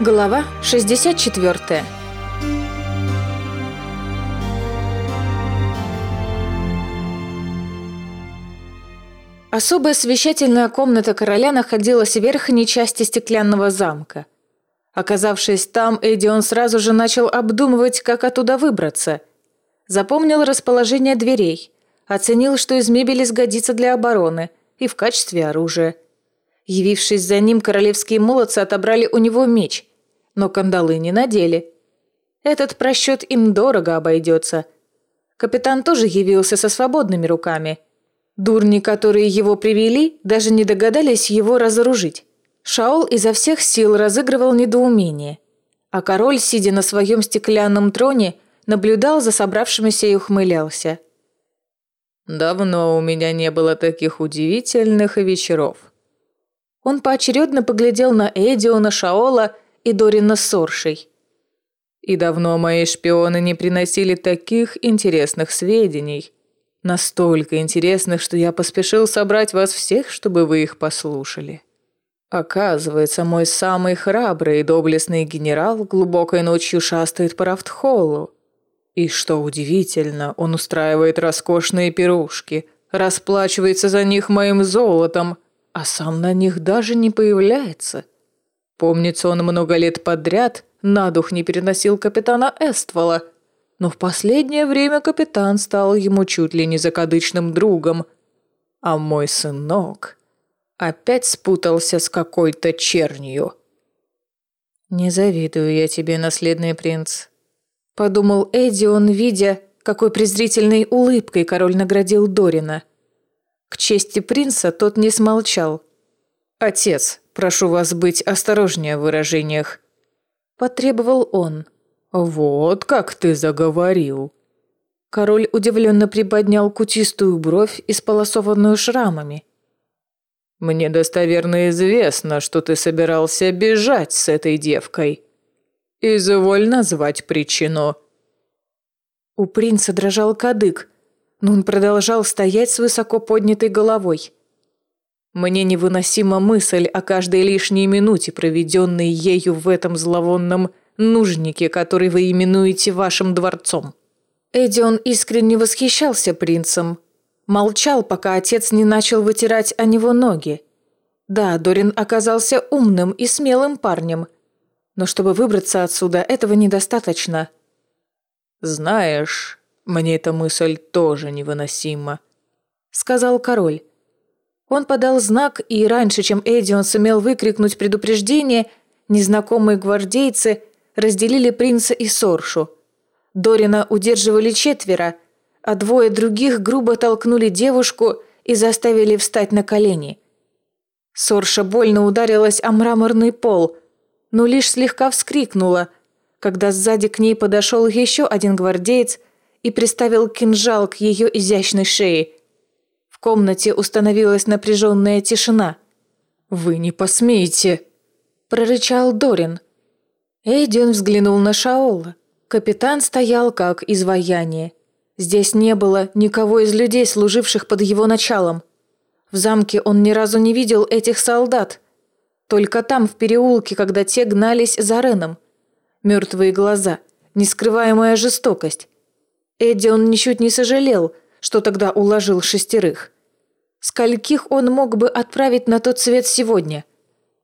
Глава 64 Особая совещательная комната короля находилась в верхней части стеклянного замка. Оказавшись там, Эдион сразу же начал обдумывать, как оттуда выбраться. Запомнил расположение дверей, оценил, что из мебели сгодится для обороны и в качестве оружия. Явившись за ним, королевские молодцы отобрали у него меч, но кандалы не надели. Этот просчет им дорого обойдется. Капитан тоже явился со свободными руками – Дурни, которые его привели, даже не догадались его разоружить. Шаол изо всех сил разыгрывал недоумение. А король, сидя на своем стеклянном троне, наблюдал за собравшимися и ухмылялся. «Давно у меня не было таких удивительных вечеров». Он поочередно поглядел на Эдиона, Шаола и Дорина с Соршей. «И давно мои шпионы не приносили таких интересных сведений». Настолько интересных, что я поспешил собрать вас всех, чтобы вы их послушали. Оказывается, мой самый храбрый и доблестный генерал глубокой ночью шастает по Рафтхоллу. И что удивительно, он устраивает роскошные пирушки, расплачивается за них моим золотом, а сам на них даже не появляется. Помнится, он много лет подряд на дух не переносил капитана Эствола – но в последнее время капитан стал ему чуть ли не закадычным другом. А мой сынок опять спутался с какой-то чернью. «Не завидую я тебе, наследный принц», — подумал Эдион, видя, какой презрительной улыбкой король наградил Дорина. К чести принца тот не смолчал. «Отец, прошу вас быть осторожнее в выражениях», — потребовал он. «Вот как ты заговорил!» Король удивленно приподнял кутистую бровь, исполосованную шрамами. «Мне достоверно известно, что ты собирался бежать с этой девкой. Изволь назвать причину». У принца дрожал кадык, но он продолжал стоять с высоко поднятой головой. Мне невыносима мысль о каждой лишней минуте, проведенной ею в этом зловонном нужники, которые вы именуете вашим дворцом». Эдион искренне восхищался принцем. Молчал, пока отец не начал вытирать о него ноги. Да, Дорин оказался умным и смелым парнем. Но чтобы выбраться отсюда, этого недостаточно. «Знаешь, мне эта мысль тоже невыносима», — сказал король. Он подал знак, и раньше, чем Эдион сумел выкрикнуть предупреждение, незнакомые гвардейцы разделили принца и Соршу. Дорина удерживали четверо, а двое других грубо толкнули девушку и заставили встать на колени. Сорша больно ударилась о мраморный пол, но лишь слегка вскрикнула, когда сзади к ней подошел еще один гвардеец и приставил кинжал к ее изящной шее. Комнате установилась напряженная тишина. «Вы не посмеете!» – прорычал Дорин – Эйден взглянул на Шаола. Капитан стоял как изваяние. Здесь не было никого из людей, служивших под его началом. В замке он ни разу не видел этих солдат. Только там, в переулке, когда те гнались за Реном. Мертвые глаза, нескрываемая жестокость. Эдион ничуть не сожалел, что тогда уложил шестерых. Скольких он мог бы отправить на тот свет сегодня?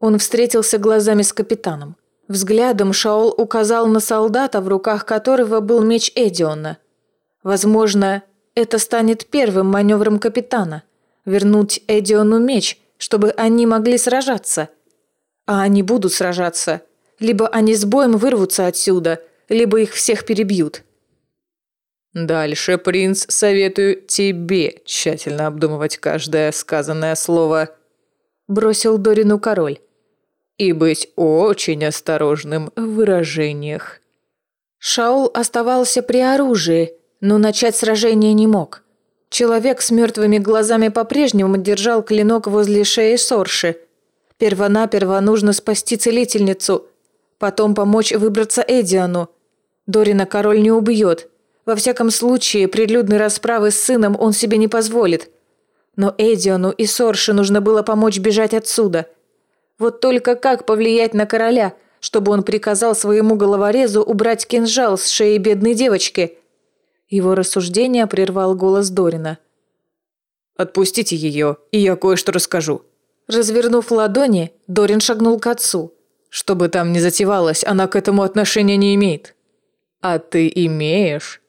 Он встретился глазами с капитаном. Взглядом Шаол указал на солдата, в руках которого был меч Эдиона. Возможно, это станет первым маневром капитана – вернуть Эдиону меч, чтобы они могли сражаться. А они будут сражаться. Либо они с боем вырвутся отсюда, либо их всех перебьют. Дальше, принц, советую тебе тщательно обдумывать каждое сказанное слово. Бросил Дорину король и быть очень осторожным в выражениях. Шаул оставался при оружии, но начать сражение не мог. Человек с мертвыми глазами по-прежнему держал клинок возле шеи Сорши. Первонаперво нужно спасти целительницу, потом помочь выбраться Эдиану. Дорина король не убьет. Во всяком случае, прилюдной расправы с сыном он себе не позволит. Но Эдиану и Сорше нужно было помочь бежать отсюда – вот только как повлиять на короля, чтобы он приказал своему головорезу убрать кинжал с шеи бедной девочки. Его рассуждение прервал голос Дорина. «Отпустите ее, и я кое-что расскажу». Развернув ладони, Дорин шагнул к отцу. «Что бы там ни затевалось, она к этому отношения не имеет». «А ты имеешь?»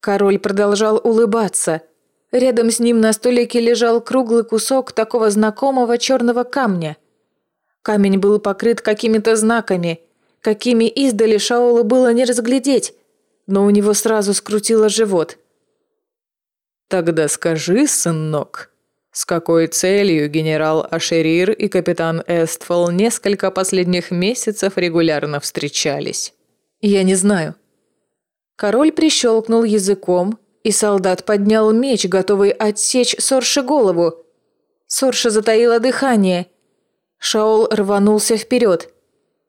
Король продолжал улыбаться. Рядом с ним на столике лежал круглый кусок такого знакомого черного камня. Камень был покрыт какими-то знаками, какими издали Шаола было не разглядеть, но у него сразу скрутило живот. «Тогда скажи, сынок, с какой целью генерал Ашерир и капитан Эстфол несколько последних месяцев регулярно встречались?» «Я не знаю», Король прищелкнул языком, и солдат поднял меч, готовый отсечь Сорше голову. Сорша затаила дыхание. Шаол рванулся вперед.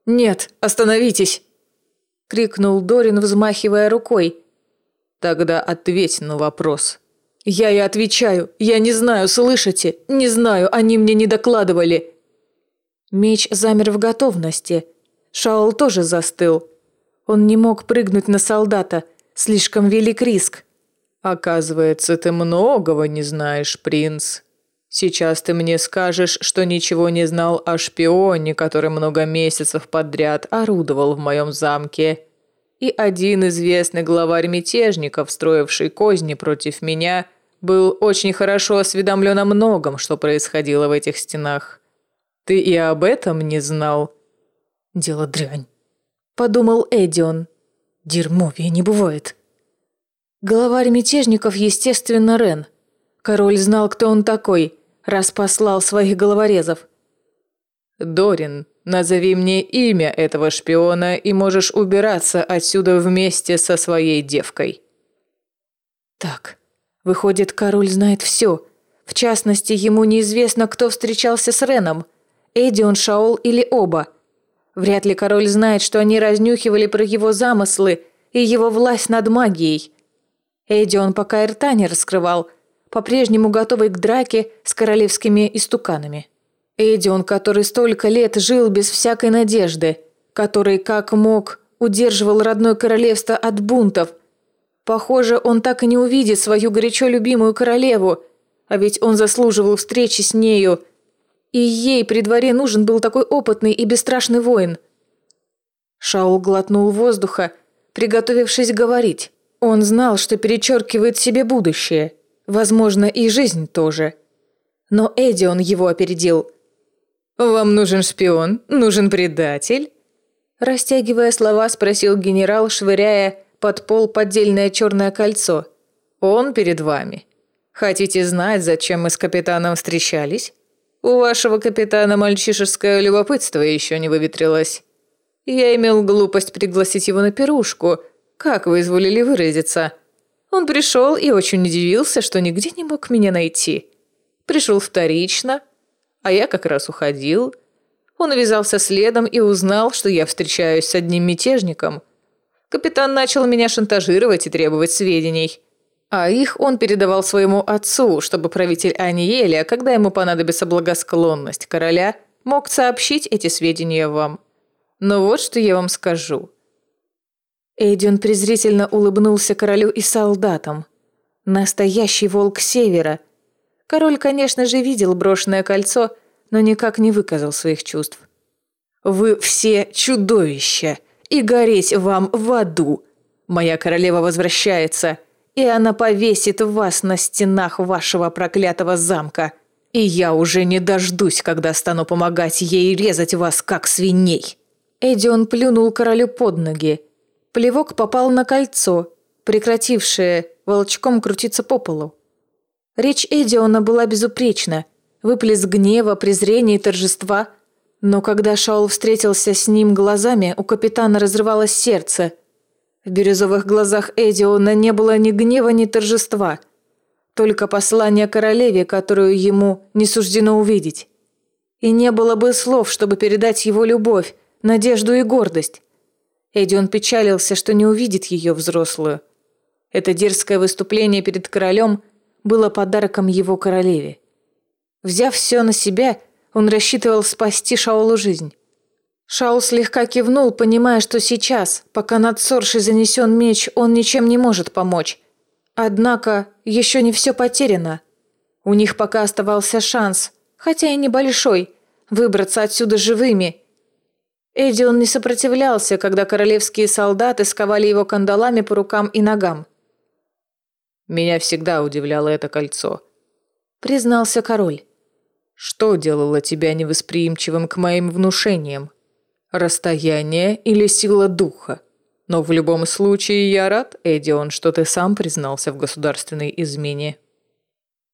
«Нет, остановитесь!» — крикнул Дорин, взмахивая рукой. «Тогда ответь на вопрос». «Я и отвечаю. Я не знаю, слышите? Не знаю, они мне не докладывали». Меч замер в готовности. Шаол тоже застыл. Он не мог прыгнуть на солдата. Слишком велик риск. «Оказывается, ты многого не знаешь, принц. Сейчас ты мне скажешь, что ничего не знал о шпионе, который много месяцев подряд орудовал в моем замке. И один известный главарь мятежников, строивший козни против меня, был очень хорошо осведомлен о многом, что происходило в этих стенах. Ты и об этом не знал?» «Дело дрянь» подумал Эдион. Дерьмовее не бывает. Главарь мятежников, естественно, Рен. Король знал, кто он такой, раз послал своих головорезов. «Дорин, назови мне имя этого шпиона, и можешь убираться отсюда вместе со своей девкой». Так, выходит, король знает все. В частности, ему неизвестно, кто встречался с Реном. Эдион, Шаол или оба – Вряд ли король знает, что они разнюхивали про его замыслы и его власть над магией. Эдион пока и рта не раскрывал, по-прежнему готовый к драке с королевскими истуканами. Эдион, который столько лет жил без всякой надежды, который, как мог, удерживал родное королевство от бунтов. Похоже, он так и не увидит свою горячо любимую королеву, а ведь он заслуживал встречи с нею – и ей при дворе нужен был такой опытный и бесстрашный воин. Шаул глотнул воздуха, приготовившись говорить. Он знал, что перечеркивает себе будущее. Возможно, и жизнь тоже. Но Эдион его опередил. «Вам нужен шпион? Нужен предатель?» Растягивая слова, спросил генерал, швыряя под пол поддельное черное кольцо. «Он перед вами. Хотите знать, зачем мы с капитаном встречались?» У вашего капитана мальчишеское любопытство еще не выветрилось. Я имел глупость пригласить его на пирушку, как вы изволили выразиться. Он пришел и очень удивился, что нигде не мог меня найти. Пришел вторично, а я как раз уходил. Он вязался следом и узнал, что я встречаюсь с одним мятежником. Капитан начал меня шантажировать и требовать сведений. А их он передавал своему отцу, чтобы правитель Аниеля, когда ему понадобится благосклонность короля, мог сообщить эти сведения вам. Но вот что я вам скажу. Эйдион презрительно улыбнулся королю и солдатам. Настоящий волк севера. Король, конечно же, видел брошенное кольцо, но никак не выказал своих чувств. «Вы все чудовища, и гореть вам в аду! Моя королева возвращается!» И она повесит вас на стенах вашего проклятого замка. И я уже не дождусь, когда стану помогать ей резать вас, как свиней». Эдион плюнул королю под ноги. Плевок попал на кольцо, прекратившее волчком крутиться по полу. Речь Эдиона была безупречна. Выплеск гнева, презрения и торжества. Но когда Шаул встретился с ним глазами, у капитана разрывалось сердце – в бирюзовых глазах Эдиона не было ни гнева, ни торжества. Только послание королеве, которую ему не суждено увидеть. И не было бы слов, чтобы передать его любовь, надежду и гордость. Эдион печалился, что не увидит ее взрослую. Это дерзкое выступление перед королем было подарком его королеве. Взяв все на себя, он рассчитывал спасти Шаолу жизнь. Шаул слегка кивнул, понимая, что сейчас, пока над Соршей занесен меч, он ничем не может помочь. Однако еще не все потеряно. У них пока оставался шанс, хотя и небольшой, выбраться отсюда живыми. Эдион не сопротивлялся, когда королевские солдаты сковали его кандалами по рукам и ногам. «Меня всегда удивляло это кольцо», — признался король. «Что делало тебя невосприимчивым к моим внушениям?» Расстояние или сила духа. Но в любом случае я рад, Эдион, что ты сам признался в государственной измене».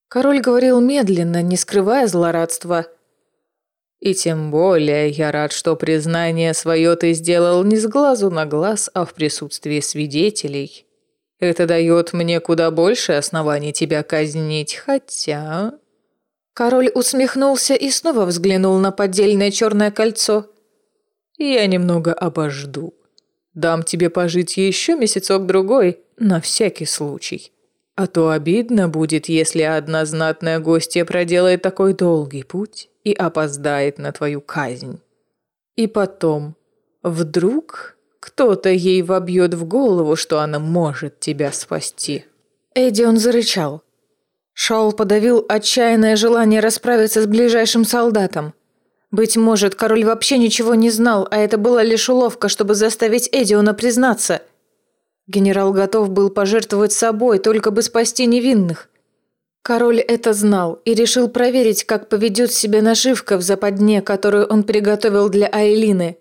Король говорил медленно, не скрывая злорадства. «И тем более я рад, что признание свое ты сделал не с глазу на глаз, а в присутствии свидетелей. Это дает мне куда больше оснований тебя казнить, хотя...» Король усмехнулся и снова взглянул на поддельное черное кольцо – я немного обожду. Дам тебе пожить еще месяцок-другой, на всякий случай. А то обидно будет, если одна знатная гостья проделает такой долгий путь и опоздает на твою казнь. И потом, вдруг кто-то ей вобьет в голову, что она может тебя спасти». Эдион зарычал. Шаул подавил отчаянное желание расправиться с ближайшим солдатом – быть может, король вообще ничего не знал, а это была лишь уловка, чтобы заставить Эдиона признаться. Генерал готов был пожертвовать собой, только бы спасти невинных. Король это знал и решил проверить, как поведет себя нашивка в западне, которую он приготовил для Айлины.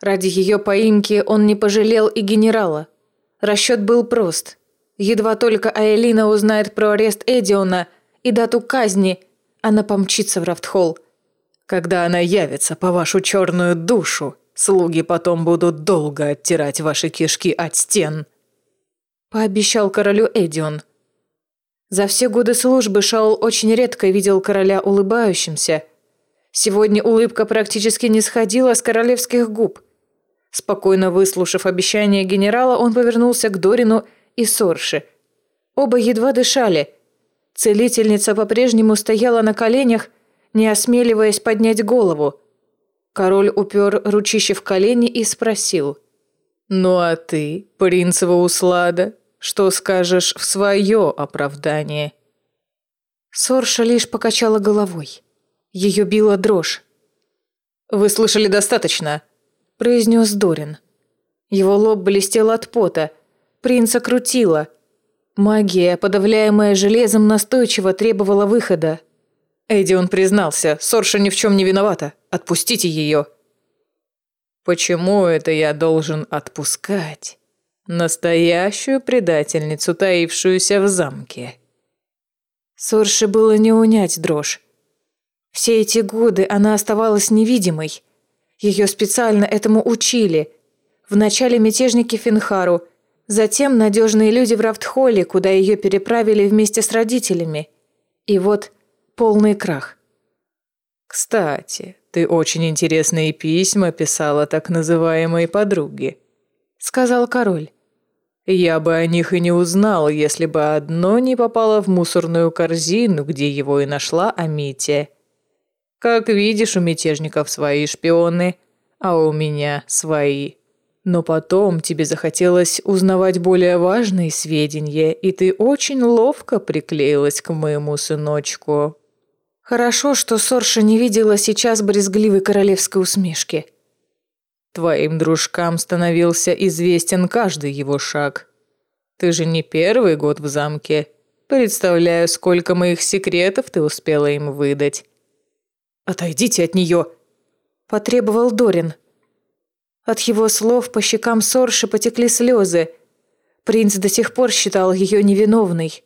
Ради ее поимки он не пожалел и генерала. Расчет был прост. Едва только Айлина узнает про арест Эдиона и дату казни, она помчится в Рафтхолл. Когда она явится по вашу черную душу, слуги потом будут долго оттирать ваши кишки от стен», – пообещал королю Эдион. За все годы службы Шаул очень редко видел короля улыбающимся. Сегодня улыбка практически не сходила с королевских губ. Спокойно выслушав обещание генерала, он повернулся к Дорину и Сорше. Оба едва дышали. Целительница по-прежнему стояла на коленях, не осмеливаясь поднять голову. Король упер ручище в колени и спросил. «Ну а ты, принцева услада, что скажешь в свое оправдание?» Сорша лишь покачала головой. Ее била дрожь. «Вы слышали достаточно», – произнес Дорин. Его лоб блестел от пота. Принца крутила. Магия, подавляемая железом, настойчиво требовала выхода. Эдион признался, Сорша ни в чем не виновата. Отпустите ее. Почему это я должен отпускать? Настоящую предательницу, таившуюся в замке. Сорше было не унять дрожь. Все эти годы она оставалась невидимой. Ее специально этому учили. Вначале мятежники Финхару, затем надежные люди в Рафтхолле, куда ее переправили вместе с родителями. И вот полный крах. «Кстати, ты очень интересные письма писала так называемой подруге», — сказал король. «Я бы о них и не узнал, если бы одно не попало в мусорную корзину, где его и нашла Амития. Как видишь, у мятежников свои шпионы, а у меня свои. Но потом тебе захотелось узнавать более важные сведения, и ты очень ловко приклеилась к моему сыночку». Хорошо, что Сорша не видела сейчас брезгливой королевской усмешки. Твоим дружкам становился известен каждый его шаг. Ты же не первый год в замке. Представляю, сколько моих секретов ты успела им выдать. «Отойдите от нее!» – потребовал Дорин. От его слов по щекам Сорши потекли слезы. Принц до сих пор считал ее невиновной.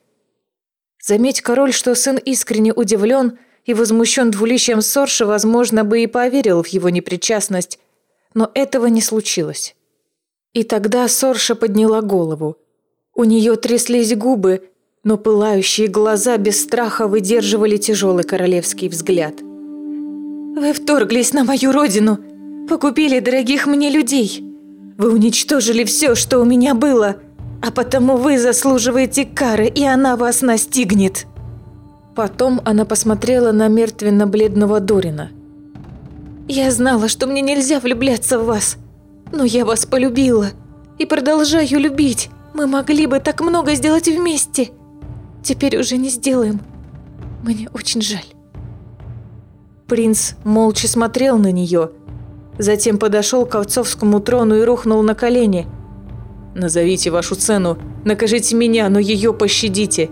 Заметь, король, что сын искренне удивлен, и возмущен двуличием Сорши, возможно, бы и поверил в его непричастность, но этого не случилось. И тогда Сорша подняла голову. У нее тряслись губы, но пылающие глаза без страха выдерживали тяжелый королевский взгляд. «Вы вторглись на мою родину, погубили дорогих мне людей. Вы уничтожили все, что у меня было, а потому вы заслуживаете кары, и она вас настигнет». Потом она посмотрела на мертвенно-бледного Дорина. Я знала, что мне нельзя влюбляться в вас, но я вас полюбила и продолжаю любить. Мы могли бы так много сделать вместе. Теперь уже не сделаем. Мне очень жаль. Принц молча смотрел на нее, затем подошел к отцовскому трону и рухнул на колени. «Назовите вашу цену, накажите меня, но ее пощадите.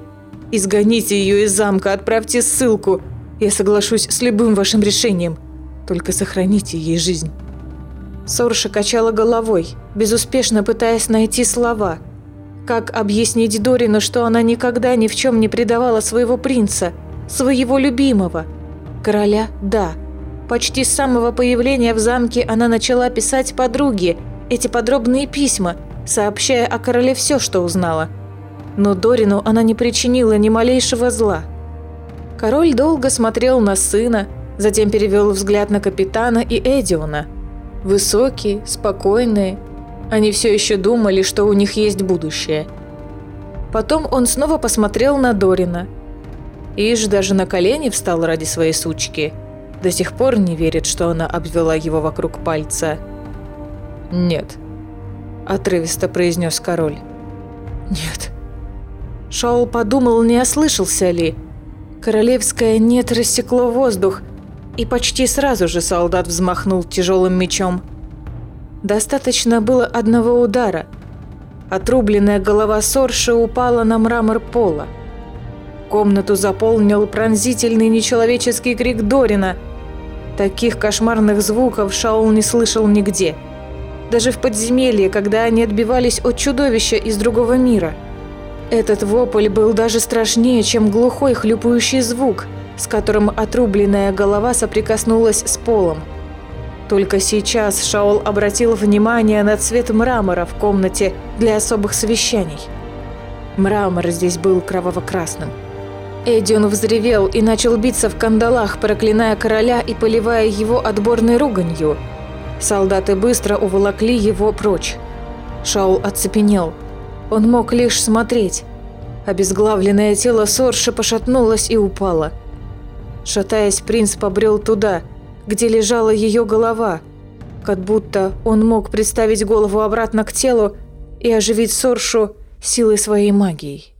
Изгоните ее из замка, отправьте ссылку. Я соглашусь с любым вашим решением. Только сохраните ей жизнь». Сорша качала головой, безуспешно пытаясь найти слова. Как объяснить Дорину, что она никогда ни в чем не предавала своего принца, своего любимого? Короля – да. Почти с самого появления в замке она начала писать подруге эти подробные письма, сообщая о короле все, что узнала. Но Дорину она не причинила ни малейшего зла. Король долго смотрел на сына, затем перевел взгляд на капитана и Эдиона – Высокие, спокойные. Они все еще думали, что у них есть будущее. Потом он снова посмотрел на Дорина. Иж даже на колени встал ради своей сучки. До сих пор не верит, что она обвела его вокруг пальца. «Нет», – отрывисто произнес король. «Нет». Шаул подумал, не ослышался ли. Королевское «нет» рассекло воздух – и почти сразу же солдат взмахнул тяжелым мечом. Достаточно было одного удара. Отрубленная голова Сорши упала на мрамор пола. Комнату заполнил пронзительный нечеловеческий крик Дорина. Таких кошмарных звуков Шаул не слышал нигде. Даже в подземелье, когда они отбивались от чудовища из другого мира. Этот вопль был даже страшнее, чем глухой хлюпающий звук – с которым отрубленная голова соприкоснулась с полом. Только сейчас Шаол обратил внимание на цвет мрамора в комнате для особых совещаний. Мрамор здесь был кроваво-красным. Эдион взревел и начал биться в кандалах, проклиная короля и поливая его отборной руганью. Солдаты быстро уволокли его прочь. Шаул оцепенел. Он мог лишь смотреть. Обезглавленное тело Сорши пошатнулось и упало – Шатаясь, принц побрел туда, где лежала ее голова, как будто он мог представить голову обратно к телу и оживить Соршу силой своей магии.